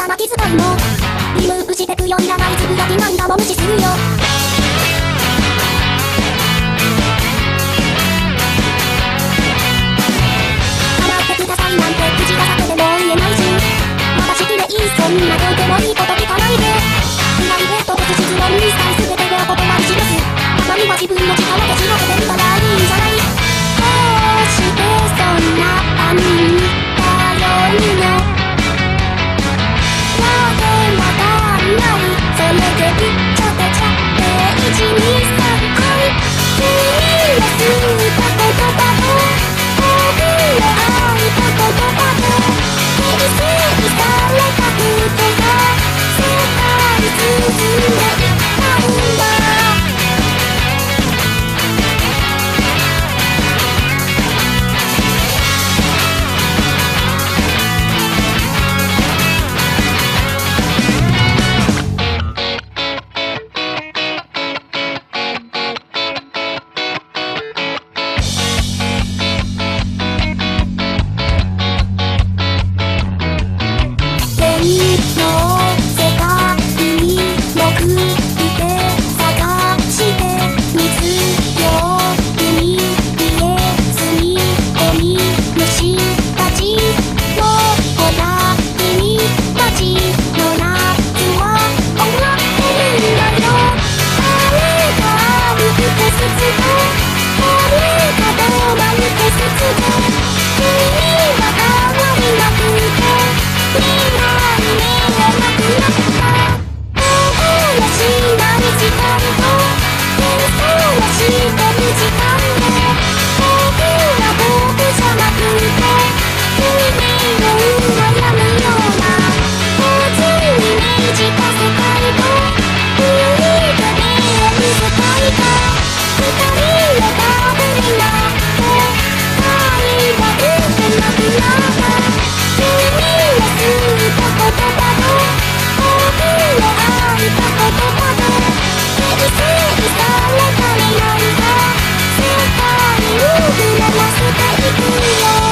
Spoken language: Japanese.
し遣いもリムーしてくよいらないつぶやきなんかも無視するよ。構ってくださいなんて口が裂けても言えないし私きれいそんなこても言らせていくよ